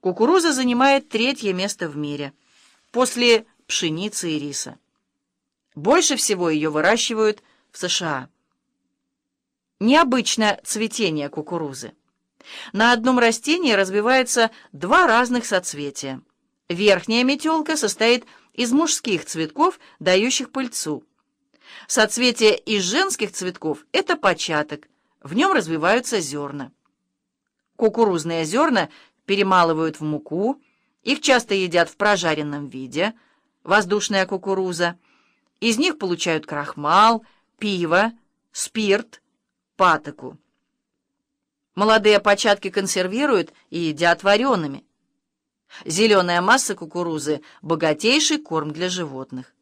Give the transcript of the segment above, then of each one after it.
Кукуруза занимает третье место в мире, после пшеницы и риса. Больше всего ее выращивают в США. Необычно цветение кукурузы. На одном растении развивается два разных соцветия. Верхняя метелка состоит из мужских цветков, дающих пыльцу. Соцветие из женских цветков – это початок, в нем развиваются зерна. Кукурузные зерна перемалывают в муку, их часто едят в прожаренном виде, воздушная кукуруза. Из них получают крахмал, пиво, спирт, патоку. Молодые початки консервируют и едят вареными. Зеленая масса кукурузы – богатейший корм для животных.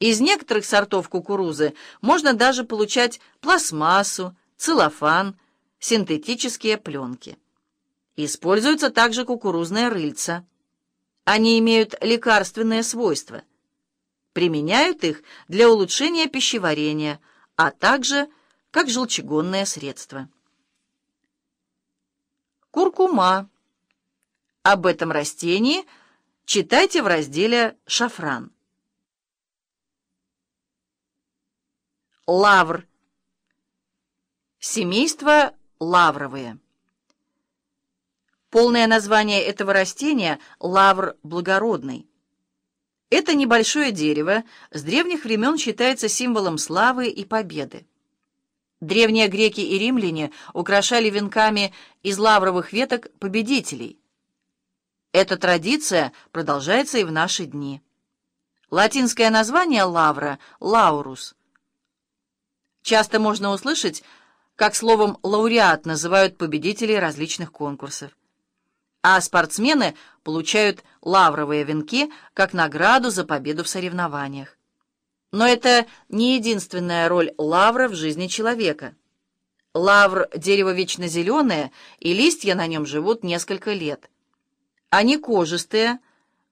Из некоторых сортов кукурузы можно даже получать пластмассу, целлофан, синтетические пленки. Используются также кукурузные рыльца. Они имеют лекарственные свойства. Применяют их для улучшения пищеварения, а также как желчегонное средство. Куркума. Об этом растении читайте в разделе «Шафран». Лавр. Семейство лавровые. Полное название этого растения – лавр благородный. Это небольшое дерево с древних времен считается символом славы и победы. Древние греки и римляне украшали венками из лавровых веток победителей. Эта традиция продолжается и в наши дни. Латинское название лавра – лаурус. Часто можно услышать, как словом «лауреат» называют победителей различных конкурсов а спортсмены получают лавровые венки как награду за победу в соревнованиях. Но это не единственная роль лавра в жизни человека. Лавр – дерево вечно зеленое, и листья на нем живут несколько лет. Они кожистые,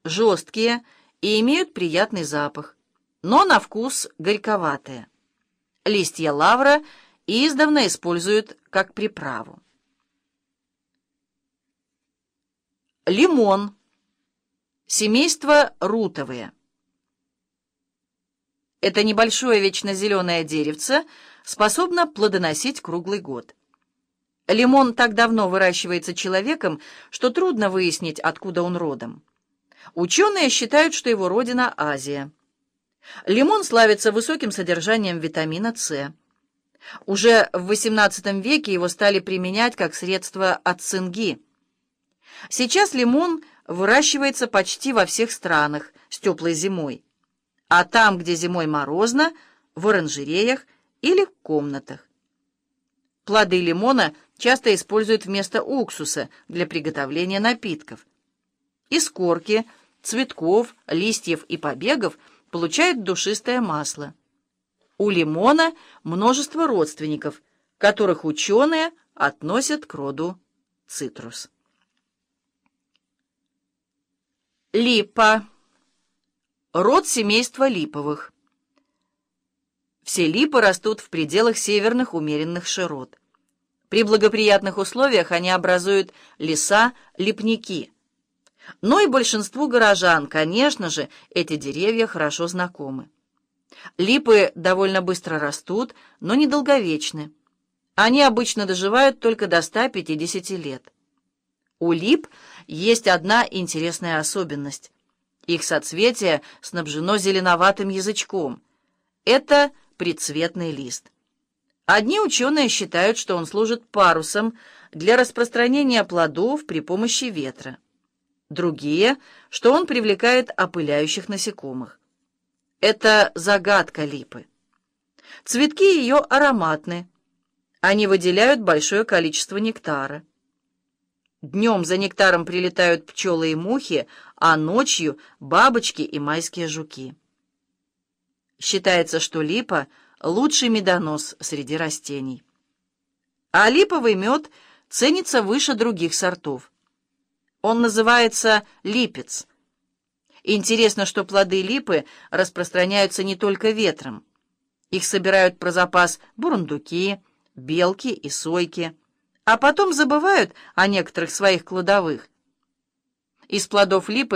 жесткие и имеют приятный запах, но на вкус горьковатые. Листья лавра издавна используют как приправу. Лимон. Семейство рутовые. Это небольшое вечно зеленое деревце способно плодоносить круглый год. Лимон так давно выращивается человеком, что трудно выяснить, откуда он родом. Ученые считают, что его родина – Азия. Лимон славится высоким содержанием витамина С. Уже в XVIII веке его стали применять как средство от цинги – Сейчас лимон выращивается почти во всех странах с теплой зимой, а там, где зимой морозно, в оранжереях или в комнатах. Плоды лимона часто используют вместо уксуса для приготовления напитков. Из корки, цветков, листьев и побегов получают душистое масло. У лимона множество родственников, которых ученые относят к роду цитрус. Липа. Род семейства липовых. Все липы растут в пределах северных умеренных широт. При благоприятных условиях они образуют леса-липники. Но и большинству горожан, конечно же, эти деревья хорошо знакомы. Липы довольно быстро растут, но недолговечны. Они обычно доживают только до 150 лет. У лип есть одна интересная особенность. Их соцветие снабжено зеленоватым язычком. Это прицветный лист. Одни ученые считают, что он служит парусом для распространения плодов при помощи ветра. Другие, что он привлекает опыляющих насекомых. Это загадка липы. Цветки ее ароматны. Они выделяют большое количество нектара. Днем за нектаром прилетают пчелы и мухи, а ночью — бабочки и майские жуки. Считается, что липа — лучший медонос среди растений. А липовый мед ценится выше других сортов. Он называется липец. Интересно, что плоды липы распространяются не только ветром. Их собирают про запас бурундуки, белки и сойки — а потом забывают о некоторых своих кладовых. Из плодов липы